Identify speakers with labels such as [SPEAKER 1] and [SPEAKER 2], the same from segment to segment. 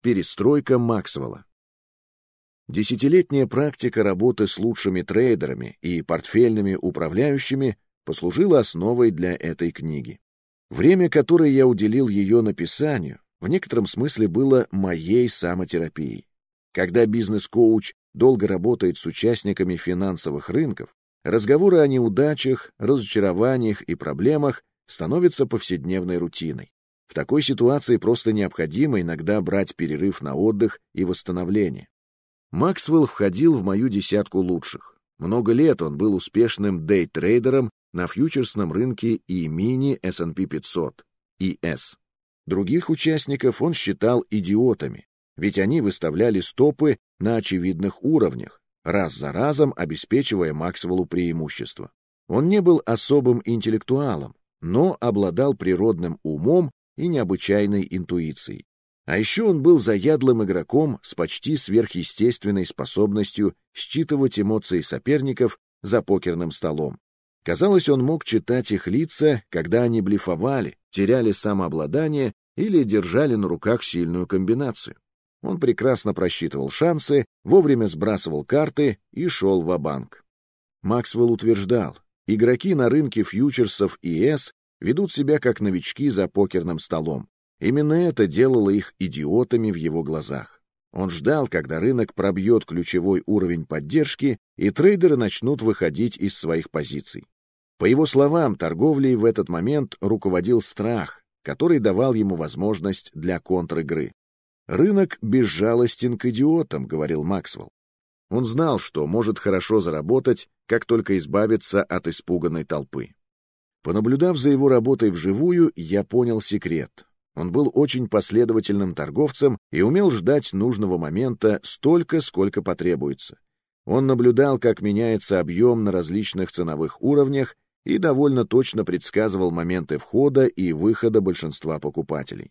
[SPEAKER 1] Перестройка Максвелла. Десятилетняя практика работы с лучшими трейдерами и портфельными управляющими послужила основой для этой книги. Время, которое я уделил ее написанию, в некотором смысле было моей самотерапией. Когда бизнес-коуч долго работает с участниками финансовых рынков, разговоры о неудачах, разочарованиях и проблемах становятся повседневной рутиной. В такой ситуации просто необходимо иногда брать перерыв на отдых и восстановление. Максвелл входил в мою десятку лучших. Много лет он был успешным дейтрейдером на фьючерсном рынке и мини S&P 500, ES. Других участников он считал идиотами, ведь они выставляли стопы на очевидных уровнях, раз за разом обеспечивая Максвеллу преимущество. Он не был особым интеллектуалом, но обладал природным умом и необычайной интуицией. А еще он был заядлым игроком с почти сверхъестественной способностью считывать эмоции соперников за покерным столом. Казалось, он мог читать их лица, когда они блефовали, теряли самообладание или держали на руках сильную комбинацию. Он прекрасно просчитывал шансы, вовремя сбрасывал карты и шел в банк Максвелл утверждал, игроки на рынке фьючерсов и С ведут себя как новички за покерным столом. Именно это делало их идиотами в его глазах. Он ждал, когда рынок пробьет ключевой уровень поддержки, и трейдеры начнут выходить из своих позиций. По его словам, торговлей в этот момент руководил страх, который давал ему возможность для контр-игры. «Рынок безжалостен к идиотам», — говорил Максвелл. Он знал, что может хорошо заработать, как только избавиться от испуганной толпы. Понаблюдав за его работой вживую, я понял секрет. Он был очень последовательным торговцем и умел ждать нужного момента столько, сколько потребуется. Он наблюдал, как меняется объем на различных ценовых уровнях и довольно точно предсказывал моменты входа и выхода большинства покупателей.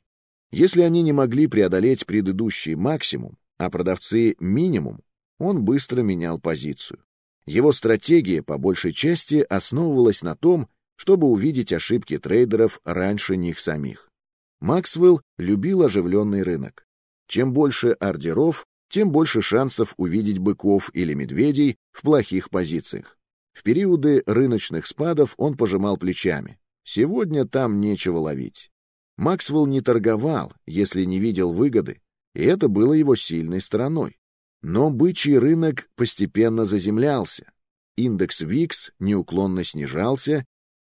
[SPEAKER 1] Если они не могли преодолеть предыдущий максимум, а продавцы — минимум, он быстро менял позицию. Его стратегия, по большей части, основывалась на том, чтобы увидеть ошибки трейдеров раньше них самих. Максвелл любил оживленный рынок. Чем больше ордеров, тем больше шансов увидеть быков или медведей в плохих позициях. В периоды рыночных спадов он пожимал плечами. Сегодня там нечего ловить. Максвелл не торговал, если не видел выгоды, и это было его сильной стороной. Но бычий рынок постепенно заземлялся. Индекс ВИКС неуклонно снижался,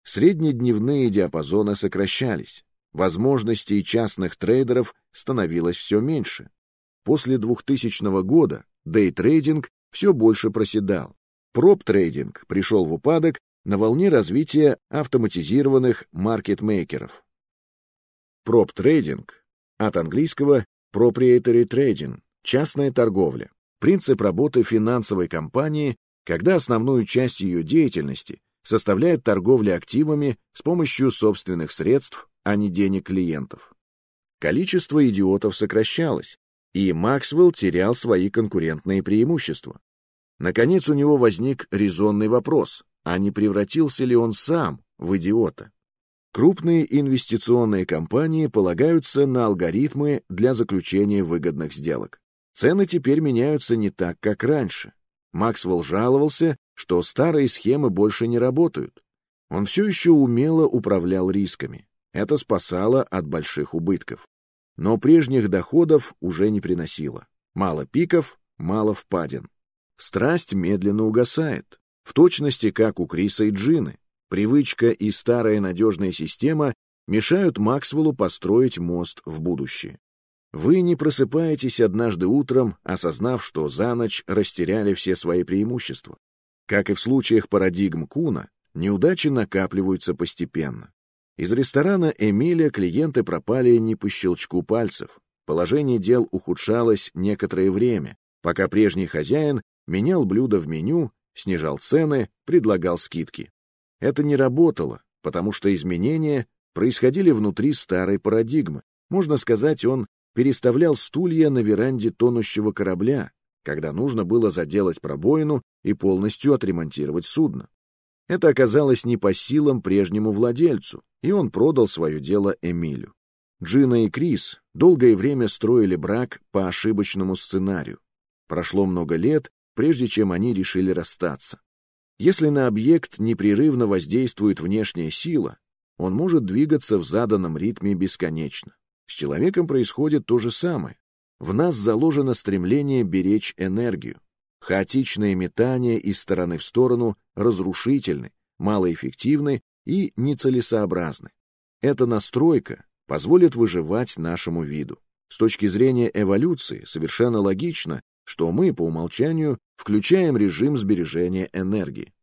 [SPEAKER 1] среднедневные диапазоны сокращались. Возможностей частных трейдеров становилось все меньше. После 2000 года дейтрейдинг все больше проседал. Проп-трейдинг пришел в упадок на волне развития автоматизированных маркетмейкеров. Проп-трейдинг от английского proprietary trading – частная торговля. Принцип работы финансовой компании, когда основную часть ее деятельности составляет торговля активами с помощью собственных средств а не денег клиентов. Количество идиотов сокращалось, и Максвелл терял свои конкурентные преимущества. Наконец у него возник резонный вопрос, а не превратился ли он сам в идиота? Крупные инвестиционные компании полагаются на алгоритмы для заключения выгодных сделок. Цены теперь меняются не так, как раньше. Максвелл жаловался, что старые схемы больше не работают. Он все еще умело управлял рисками. Это спасало от больших убытков. Но прежних доходов уже не приносило. Мало пиков, мало впадин. Страсть медленно угасает, в точности как у Криса и Джины. Привычка и старая надежная система мешают Максвеллу построить мост в будущее. Вы не просыпаетесь однажды утром, осознав, что за ночь растеряли все свои преимущества. Как и в случаях парадигм Куна, неудачи накапливаются постепенно. Из ресторана Эмиля клиенты пропали не по щелчку пальцев. Положение дел ухудшалось некоторое время, пока прежний хозяин менял блюда в меню, снижал цены, предлагал скидки. Это не работало, потому что изменения происходили внутри старой парадигмы. Можно сказать, он переставлял стулья на веранде тонущего корабля, когда нужно было заделать пробоину и полностью отремонтировать судно. Это оказалось не по силам прежнему владельцу, и он продал свое дело Эмилю. Джина и Крис долгое время строили брак по ошибочному сценарию. Прошло много лет, прежде чем они решили расстаться. Если на объект непрерывно воздействует внешняя сила, он может двигаться в заданном ритме бесконечно. С человеком происходит то же самое. В нас заложено стремление беречь энергию. Хаотичные метания из стороны в сторону разрушительны, малоэффективны и нецелесообразны. Эта настройка позволит выживать нашему виду. С точки зрения эволюции совершенно логично, что мы по умолчанию включаем режим сбережения энергии.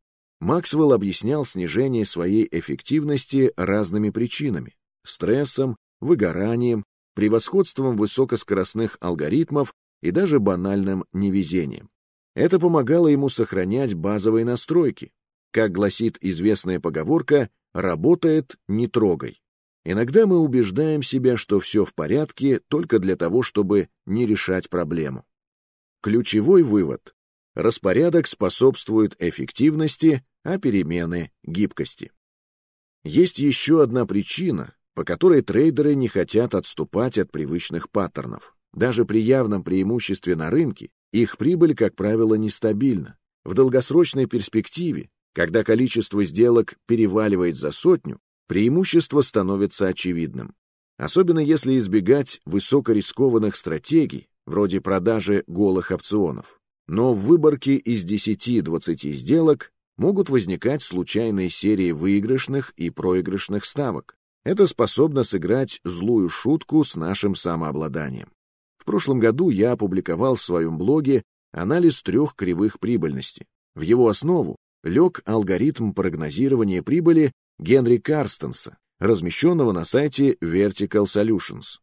[SPEAKER 1] Максвелл объяснял снижение своей эффективности разными причинами – стрессом, выгоранием, превосходством высокоскоростных алгоритмов и даже банальным невезением. Это помогало ему сохранять базовые настройки. Как гласит известная поговорка, работает не трогай. Иногда мы убеждаем себя, что все в порядке только для того, чтобы не решать проблему. Ключевой вывод. Распорядок способствует эффективности, а перемены — гибкости. Есть еще одна причина, по которой трейдеры не хотят отступать от привычных паттернов. Даже при явном преимуществе на рынке их прибыль, как правило, нестабильна. В долгосрочной перспективе, когда количество сделок переваливает за сотню, преимущество становится очевидным. Особенно если избегать высокорискованных стратегий, вроде продажи голых опционов. Но в выборке из 10-20 сделок могут возникать случайные серии выигрышных и проигрышных ставок. Это способно сыграть злую шутку с нашим самообладанием. В прошлом году я опубликовал в своем блоге анализ трех кривых прибыльности. В его основу лег алгоритм прогнозирования прибыли Генри Карстенса, размещенного на сайте Vertical Solutions.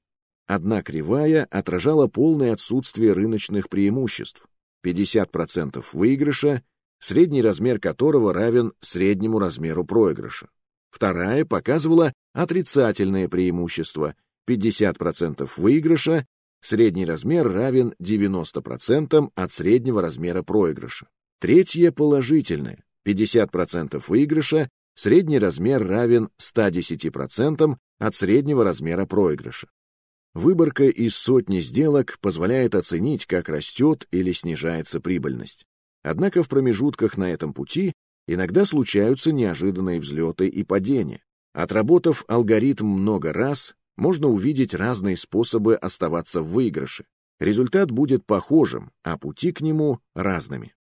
[SPEAKER 1] Одна кривая отражала полное отсутствие рыночных преимуществ, 50% выигрыша, средний размер которого равен среднему размеру проигрыша. Вторая показывала отрицательное преимущество, 50% выигрыша, средний размер равен 90% от среднего размера проигрыша. Третья положительная, 50% выигрыша, средний размер равен 110% от среднего размера проигрыша. Выборка из сотни сделок позволяет оценить, как растет или снижается прибыльность. Однако в промежутках на этом пути иногда случаются неожиданные взлеты и падения. Отработав алгоритм много раз, можно увидеть разные способы оставаться в выигрыше. Результат будет похожим, а пути к нему разными.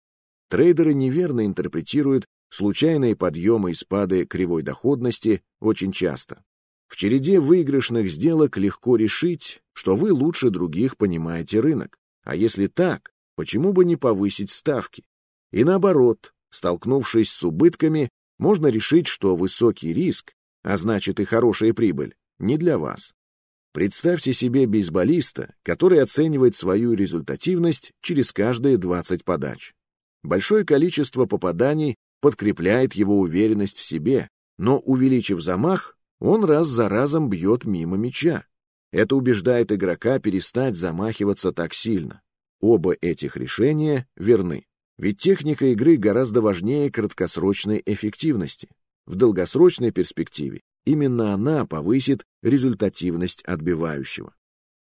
[SPEAKER 1] Трейдеры неверно интерпретируют случайные подъемы и спады кривой доходности очень часто. В череде выигрышных сделок легко решить, что вы лучше других понимаете рынок. А если так, почему бы не повысить ставки? И наоборот, столкнувшись с убытками, можно решить, что высокий риск, а значит и хорошая прибыль, не для вас. Представьте себе бейсболиста, который оценивает свою результативность через каждые 20 подач. Большое количество попаданий подкрепляет его уверенность в себе, но увеличив замах, он раз за разом бьет мимо мяча. Это убеждает игрока перестать замахиваться так сильно. Оба этих решения верны. Ведь техника игры гораздо важнее краткосрочной эффективности. В долгосрочной перспективе именно она повысит результативность отбивающего.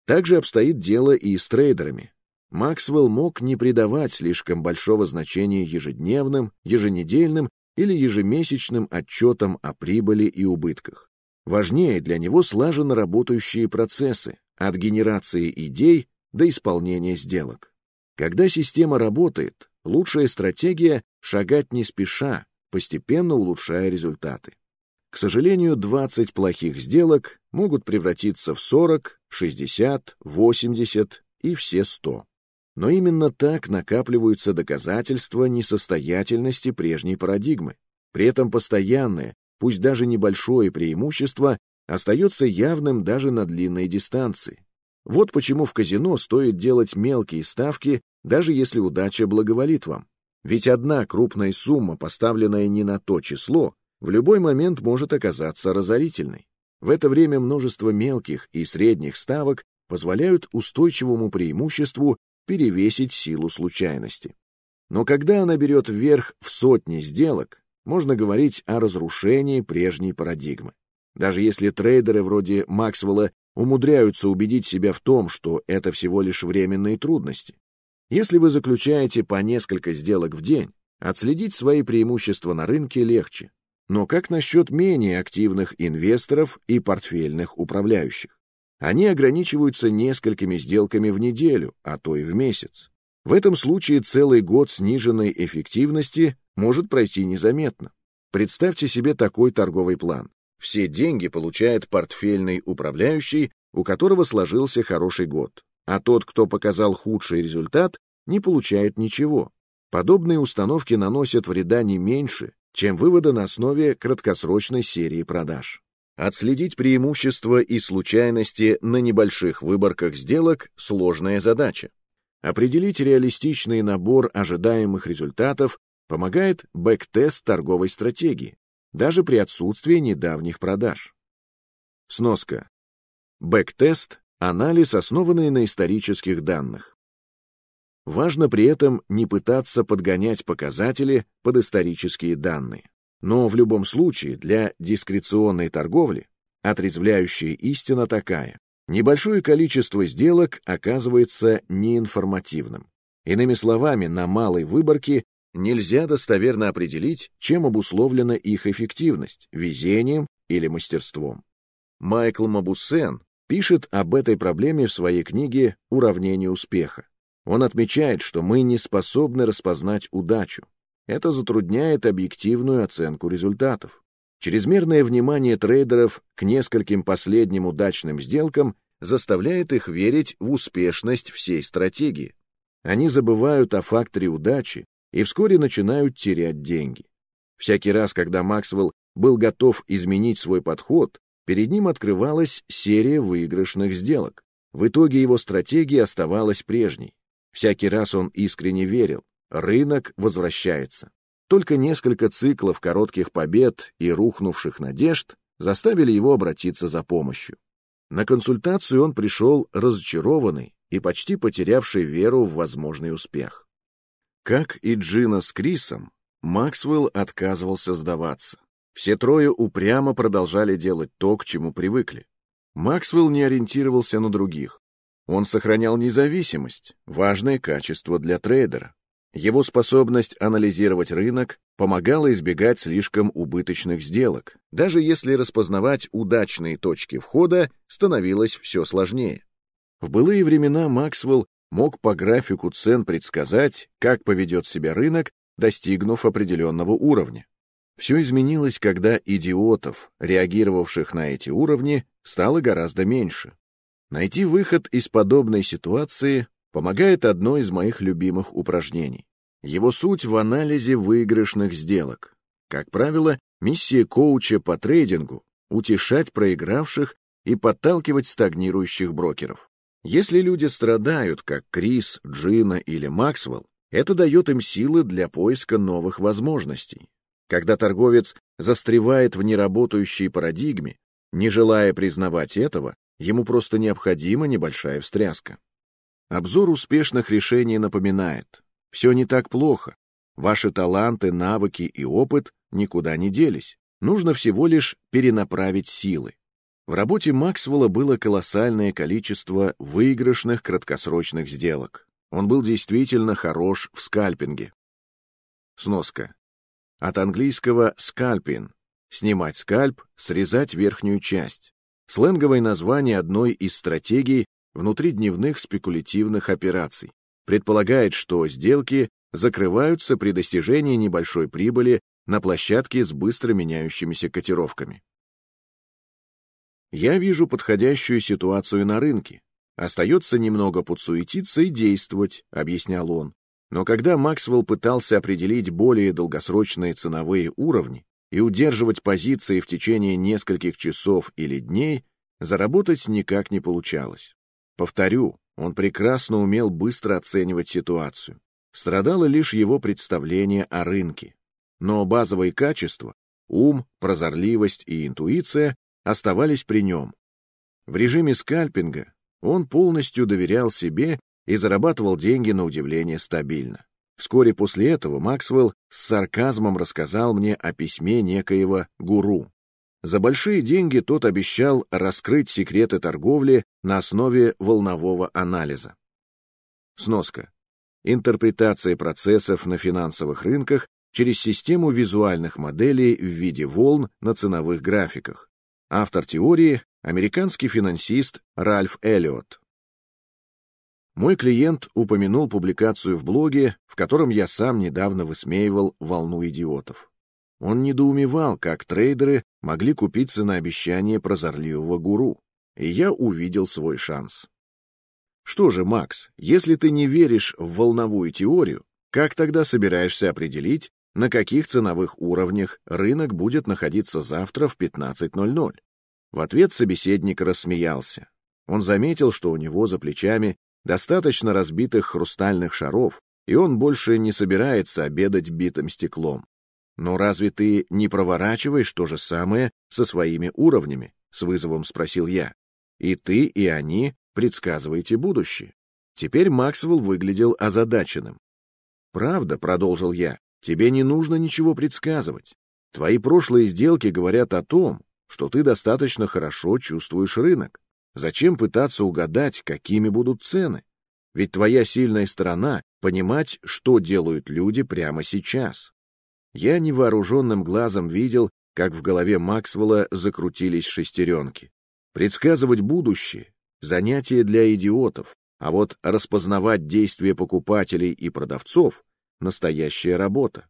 [SPEAKER 1] Также обстоит дело и с трейдерами. Максвелл мог не придавать слишком большого значения ежедневным, еженедельным или ежемесячным отчетам о прибыли и убытках. Важнее для него слаженно работающие процессы, от генерации идей до исполнения сделок. Когда система работает, лучшая стратегия — шагать не спеша, постепенно улучшая результаты. К сожалению, 20 плохих сделок могут превратиться в 40, 60, 80 и все 100. Но именно так накапливаются доказательства несостоятельности прежней парадигмы. При этом постоянное, пусть даже небольшое преимущество, остается явным даже на длинной дистанции. Вот почему в казино стоит делать мелкие ставки, даже если удача благоволит вам. Ведь одна крупная сумма, поставленная не на то число, в любой момент может оказаться разорительной. В это время множество мелких и средних ставок позволяют устойчивому преимуществу перевесить силу случайности. Но когда она берет вверх в сотни сделок, можно говорить о разрушении прежней парадигмы. Даже если трейдеры вроде Максвелла умудряются убедить себя в том, что это всего лишь временные трудности. Если вы заключаете по несколько сделок в день, отследить свои преимущества на рынке легче. Но как насчет менее активных инвесторов и портфельных управляющих? Они ограничиваются несколькими сделками в неделю, а то и в месяц. В этом случае целый год сниженной эффективности может пройти незаметно. Представьте себе такой торговый план. Все деньги получает портфельный управляющий, у которого сложился хороший год, а тот, кто показал худший результат, не получает ничего. Подобные установки наносят вреда не меньше, чем выводы на основе краткосрочной серии продаж. Отследить преимущества и случайности на небольших выборках сделок – сложная задача. Определить реалистичный набор ожидаемых результатов помогает бэк-тест торговой стратегии, даже при отсутствии недавних продаж. Сноска. Бэк-тест – анализ, основанный на исторических данных. Важно при этом не пытаться подгонять показатели под исторические данные. Но в любом случае для дискреционной торговли отрезвляющая истина такая. Небольшое количество сделок оказывается неинформативным. Иными словами, на малой выборке нельзя достоверно определить, чем обусловлена их эффективность – везением или мастерством. Майкл Мабусен пишет об этой проблеме в своей книге «Уравнение успеха». Он отмечает, что мы не способны распознать удачу. Это затрудняет объективную оценку результатов. Чрезмерное внимание трейдеров к нескольким последним удачным сделкам заставляет их верить в успешность всей стратегии. Они забывают о факторе удачи и вскоре начинают терять деньги. Всякий раз, когда Максвелл был готов изменить свой подход, перед ним открывалась серия выигрышных сделок. В итоге его стратегия оставалась прежней. Всякий раз он искренне верил, рынок возвращается. Только несколько циклов коротких побед и рухнувших надежд заставили его обратиться за помощью. На консультацию он пришел разочарованный и почти потерявший веру в возможный успех. Как и Джина с Крисом, Максвелл отказывался сдаваться. Все трое упрямо продолжали делать то, к чему привыкли. Максвелл не ориентировался на других. Он сохранял независимость, важное качество для трейдера. Его способность анализировать рынок помогала избегать слишком убыточных сделок, даже если распознавать удачные точки входа становилось все сложнее. В былые времена Максвелл мог по графику цен предсказать, как поведет себя рынок, достигнув определенного уровня. Все изменилось, когда идиотов, реагировавших на эти уровни, стало гораздо меньше. Найти выход из подобной ситуации помогает одно из моих любимых упражнений. Его суть в анализе выигрышных сделок. Как правило, миссия коуча по трейдингу — утешать проигравших и подталкивать стагнирующих брокеров. Если люди страдают, как Крис, Джина или Максвелл, это дает им силы для поиска новых возможностей. Когда торговец застревает в неработающей парадигме, не желая признавать этого, Ему просто необходима небольшая встряска. Обзор успешных решений напоминает, все не так плохо. Ваши таланты, навыки и опыт никуда не делись. Нужно всего лишь перенаправить силы. В работе Максвелла было колоссальное количество выигрышных краткосрочных сделок. Он был действительно хорош в скальпинге. Сноска. От английского «скальпин» — снимать скальп, срезать верхнюю часть сленговое название одной из стратегий внутридневных спекулятивных операций. Предполагает, что сделки закрываются при достижении небольшой прибыли на площадке с быстро меняющимися котировками. Я вижу подходящую ситуацию на рынке. Остается немного подсуетиться и действовать, объяснял он. Но когда Максвелл пытался определить более долгосрочные ценовые уровни, и удерживать позиции в течение нескольких часов или дней заработать никак не получалось. Повторю, он прекрасно умел быстро оценивать ситуацию. Страдало лишь его представление о рынке. Но базовые качества — ум, прозорливость и интуиция — оставались при нем. В режиме скальпинга он полностью доверял себе и зарабатывал деньги на удивление стабильно. Вскоре после этого Максвелл с сарказмом рассказал мне о письме некоего гуру. За большие деньги тот обещал раскрыть секреты торговли на основе волнового анализа. Сноска. Интерпретация процессов на финансовых рынках через систему визуальных моделей в виде волн на ценовых графиках. Автор теории — американский финансист Ральф Эллиот. Мой клиент упомянул публикацию в блоге, в котором я сам недавно высмеивал волну идиотов. Он недоумевал, как трейдеры могли купиться на обещание прозорливого гуру, и я увидел свой шанс. Что же, Макс, если ты не веришь в волновую теорию, как тогда собираешься определить, на каких ценовых уровнях рынок будет находиться завтра в 15.00? В ответ собеседник рассмеялся. Он заметил, что у него за плечами достаточно разбитых хрустальных шаров, и он больше не собирается обедать битым стеклом. Но разве ты не проворачиваешь то же самое со своими уровнями? С вызовом спросил я. И ты, и они предсказываете будущее. Теперь Максвелл выглядел озадаченным. «Правда», — продолжил я, — «тебе не нужно ничего предсказывать. Твои прошлые сделки говорят о том, что ты достаточно хорошо чувствуешь рынок. Зачем пытаться угадать, какими будут цены? Ведь твоя сильная сторона — понимать, что делают люди прямо сейчас. Я невооруженным глазом видел, как в голове Максвелла закрутились шестеренки. Предсказывать будущее — занятие для идиотов, а вот распознавать действия покупателей и продавцов — настоящая работа.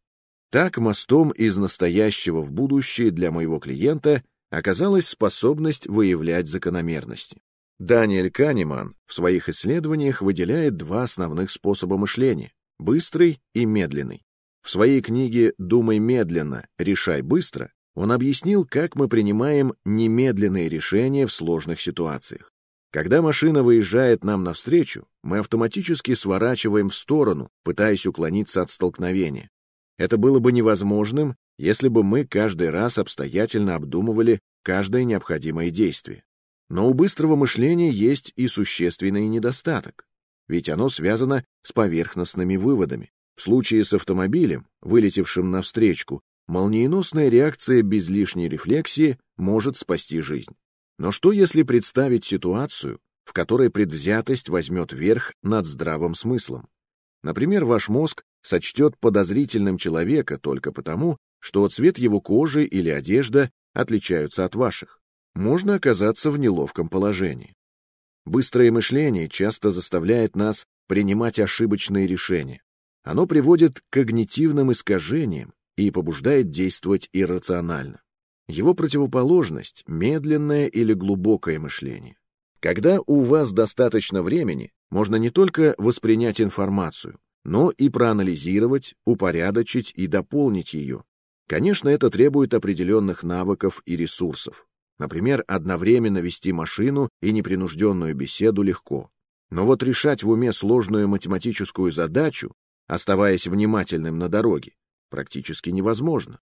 [SPEAKER 1] Так мостом из настоящего в будущее для моего клиента оказалась способность выявлять закономерности. Даниэль Канеман в своих исследованиях выделяет два основных способа мышления — быстрый и медленный. В своей книге «Думай медленно, решай быстро» он объяснил, как мы принимаем немедленные решения в сложных ситуациях. Когда машина выезжает нам навстречу, мы автоматически сворачиваем в сторону, пытаясь уклониться от столкновения. Это было бы невозможным, если бы мы каждый раз обстоятельно обдумывали каждое необходимое действие. Но у быстрого мышления есть и существенный недостаток, ведь оно связано с поверхностными выводами. В случае с автомобилем, вылетевшим навстречку, молниеносная реакция без лишней рефлексии может спасти жизнь. Но что если представить ситуацию, в которой предвзятость возьмет верх над здравым смыслом? Например, ваш мозг сочтет подозрительным человека только потому, что цвет его кожи или одежда отличаются от ваших. Можно оказаться в неловком положении. Быстрое мышление часто заставляет нас принимать ошибочные решения. Оно приводит к когнитивным искажениям и побуждает действовать иррационально. Его противоположность — медленное или глубокое мышление. Когда у вас достаточно времени, можно не только воспринять информацию, но и проанализировать, упорядочить и дополнить ее, Конечно, это требует определенных навыков и ресурсов. Например, одновременно вести машину и непринужденную беседу легко. Но вот решать в уме сложную математическую задачу, оставаясь внимательным на дороге, практически невозможно.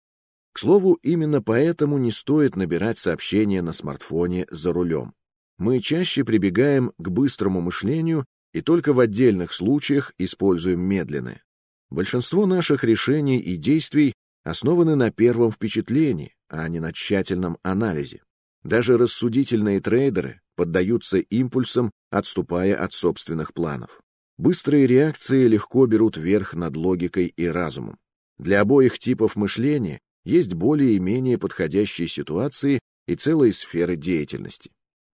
[SPEAKER 1] К слову, именно поэтому не стоит набирать сообщения на смартфоне за рулем. Мы чаще прибегаем к быстрому мышлению и только в отдельных случаях используем медленное. Большинство наших решений и действий основаны на первом впечатлении, а не на тщательном анализе. Даже рассудительные трейдеры поддаются импульсам, отступая от собственных планов. Быстрые реакции легко берут верх над логикой и разумом. Для обоих типов мышления есть более и менее подходящие ситуации и целые сферы деятельности.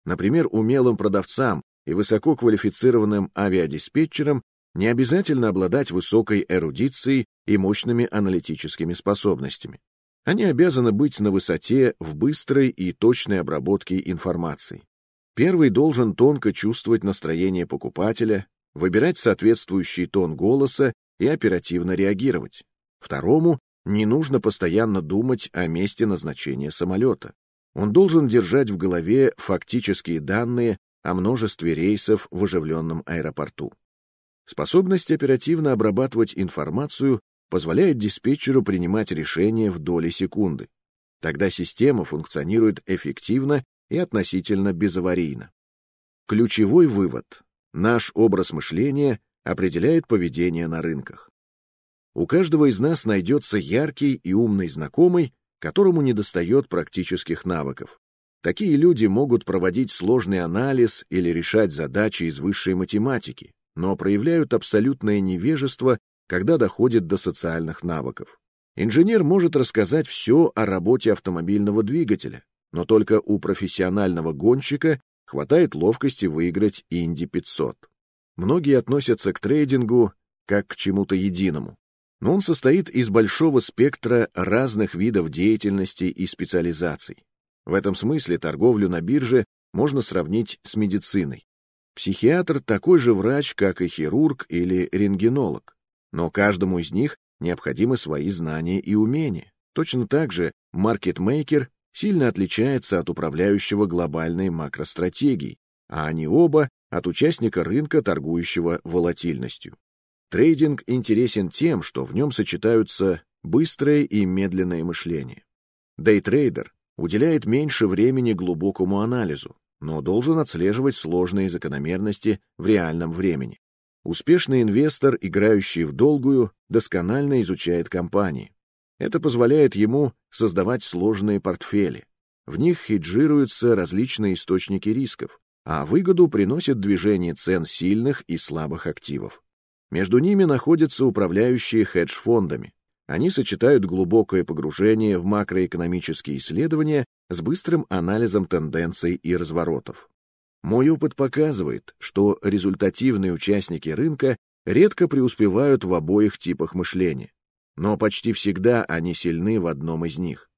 [SPEAKER 1] Например, умелым продавцам и высококвалифицированным авиадиспетчерам не обязательно обладать высокой эрудицией и мощными аналитическими способностями. Они обязаны быть на высоте в быстрой и точной обработке информации. Первый должен тонко чувствовать настроение покупателя, выбирать соответствующий тон голоса и оперативно реагировать. Второму не нужно постоянно думать о месте назначения самолета. Он должен держать в голове фактические данные о множестве рейсов в оживленном аэропорту. Способность оперативно обрабатывать информацию позволяет диспетчеру принимать решения в доли секунды. Тогда система функционирует эффективно и относительно безаварийно. Ключевой вывод. Наш образ мышления определяет поведение на рынках. У каждого из нас найдется яркий и умный знакомый, которому недостает практических навыков. Такие люди могут проводить сложный анализ или решать задачи из высшей математики, но проявляют абсолютное невежество, когда доходит до социальных навыков. Инженер может рассказать все о работе автомобильного двигателя, но только у профессионального гонщика хватает ловкости выиграть Инди 500. Многие относятся к трейдингу как к чему-то единому, но он состоит из большого спектра разных видов деятельности и специализаций. В этом смысле торговлю на бирже можно сравнить с медициной. Психиатр такой же врач, как и хирург или рентгенолог, но каждому из них необходимы свои знания и умения. Точно так же маркетмейкер сильно отличается от управляющего глобальной макростратегией, а они оба от участника рынка, торгующего волатильностью. Трейдинг интересен тем, что в нем сочетаются быстрое и медленное мышление. Дейтрейдер уделяет меньше времени глубокому анализу, но должен отслеживать сложные закономерности в реальном времени. Успешный инвестор, играющий в долгую, досконально изучает компании. Это позволяет ему создавать сложные портфели. В них хеджируются различные источники рисков, а выгоду приносит движение цен сильных и слабых активов. Между ними находятся управляющие хедж-фондами, они сочетают глубокое погружение в макроэкономические исследования с быстрым анализом тенденций и разворотов. Мой опыт показывает, что результативные участники рынка редко преуспевают в обоих типах мышления, но почти всегда они сильны в одном из них.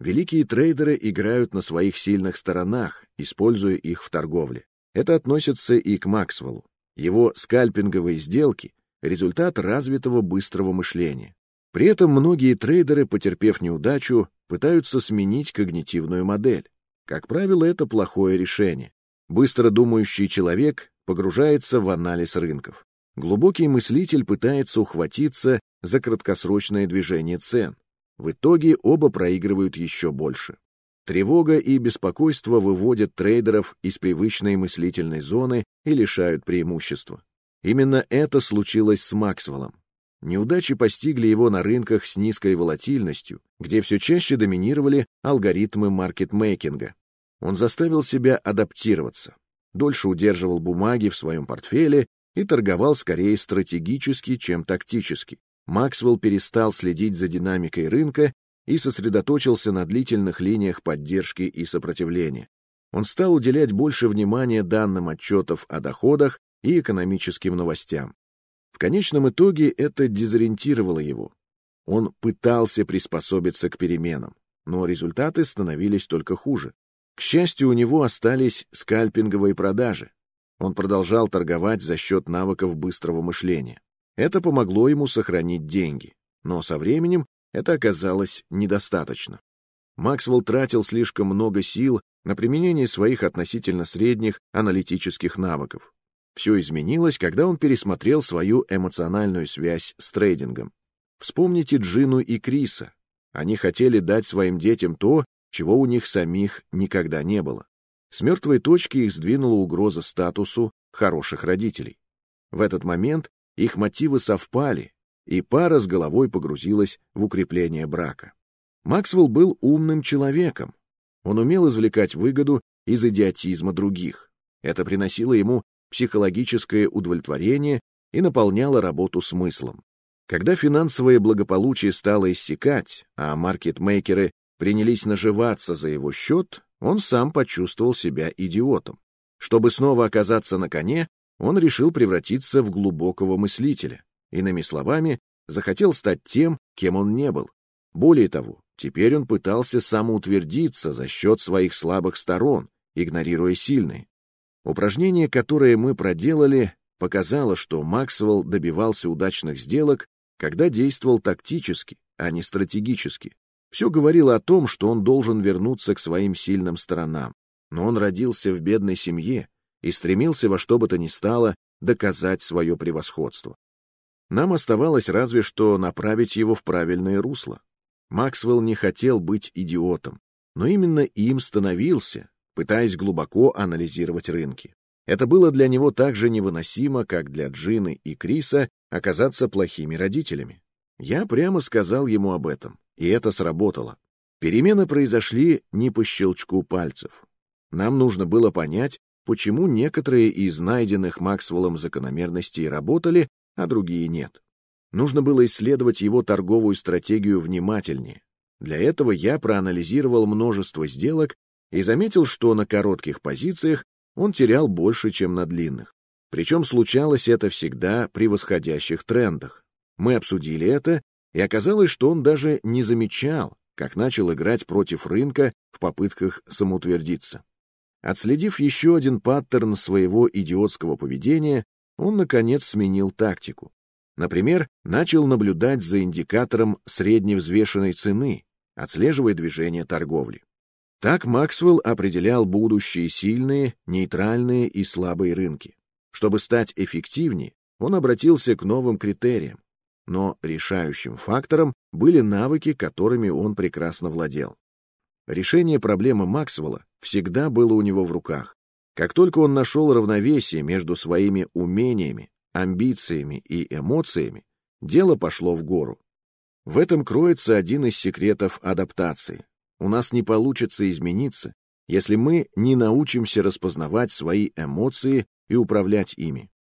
[SPEAKER 1] Великие трейдеры играют на своих сильных сторонах, используя их в торговле. Это относится и к Максвеллу. Его скальпинговые сделки — результат развитого быстрого мышления. При этом многие трейдеры, потерпев неудачу, пытаются сменить когнитивную модель. Как правило, это плохое решение. Быстро думающий человек погружается в анализ рынков. Глубокий мыслитель пытается ухватиться за краткосрочное движение цен. В итоге оба проигрывают еще больше. Тревога и беспокойство выводят трейдеров из привычной мыслительной зоны и лишают преимущества. Именно это случилось с Максвеллом. Неудачи постигли его на рынках с низкой волатильностью, где все чаще доминировали алгоритмы маркетмейкинга. Он заставил себя адаптироваться, дольше удерживал бумаги в своем портфеле и торговал скорее стратегически, чем тактически. Максвелл перестал следить за динамикой рынка и сосредоточился на длительных линиях поддержки и сопротивления. Он стал уделять больше внимания данным отчетов о доходах и экономическим новостям. В конечном итоге это дезориентировало его. Он пытался приспособиться к переменам, но результаты становились только хуже. К счастью, у него остались скальпинговые продажи. Он продолжал торговать за счет навыков быстрого мышления. Это помогло ему сохранить деньги, но со временем это оказалось недостаточно. Максвелл тратил слишком много сил на применение своих относительно средних аналитических навыков. Все изменилось, когда он пересмотрел свою эмоциональную связь с трейдингом. Вспомните Джину и Криса. Они хотели дать своим детям то, чего у них самих никогда не было. С мертвой точки их сдвинула угроза статусу хороших родителей. В этот момент их мотивы совпали, и пара с головой погрузилась в укрепление брака. Максвелл был умным человеком. Он умел извлекать выгоду из идиотизма других. Это приносило ему психологическое удовлетворение и наполняло работу смыслом. Когда финансовое благополучие стало иссякать, а маркетмейкеры принялись наживаться за его счет, он сам почувствовал себя идиотом. Чтобы снова оказаться на коне, он решил превратиться в глубокого мыслителя. Иными словами, захотел стать тем, кем он не был. Более того, теперь он пытался самоутвердиться за счет своих слабых сторон, игнорируя сильные. Упражнение, которое мы проделали, показало, что Максвелл добивался удачных сделок, когда действовал тактически, а не стратегически. Все говорило о том, что он должен вернуться к своим сильным сторонам. Но он родился в бедной семье и стремился во что бы то ни стало доказать свое превосходство. Нам оставалось разве что направить его в правильное русло. Максвелл не хотел быть идиотом, но именно им становился, пытаясь глубоко анализировать рынки. Это было для него так же невыносимо, как для Джины и Криса оказаться плохими родителями. Я прямо сказал ему об этом, и это сработало. Перемены произошли не по щелчку пальцев. Нам нужно было понять, почему некоторые из найденных Максвеллом закономерностей работали, а другие нет. Нужно было исследовать его торговую стратегию внимательнее. Для этого я проанализировал множество сделок и заметил, что на коротких позициях он терял больше, чем на длинных. Причем случалось это всегда при восходящих трендах. Мы обсудили это, и оказалось, что он даже не замечал, как начал играть против рынка в попытках самоутвердиться. Отследив еще один паттерн своего идиотского поведения, он, наконец, сменил тактику. Например, начал наблюдать за индикатором средневзвешенной цены, отслеживая движение торговли. Так Максвелл определял будущие сильные, нейтральные и слабые рынки. Чтобы стать эффективнее, он обратился к новым критериям, но решающим фактором были навыки, которыми он прекрасно владел. Решение проблемы Максвелла всегда было у него в руках. Как только он нашел равновесие между своими умениями, амбициями и эмоциями, дело пошло в гору. В этом кроется один из секретов адаптации. У нас не получится измениться, если мы не научимся распознавать свои эмоции и управлять ими.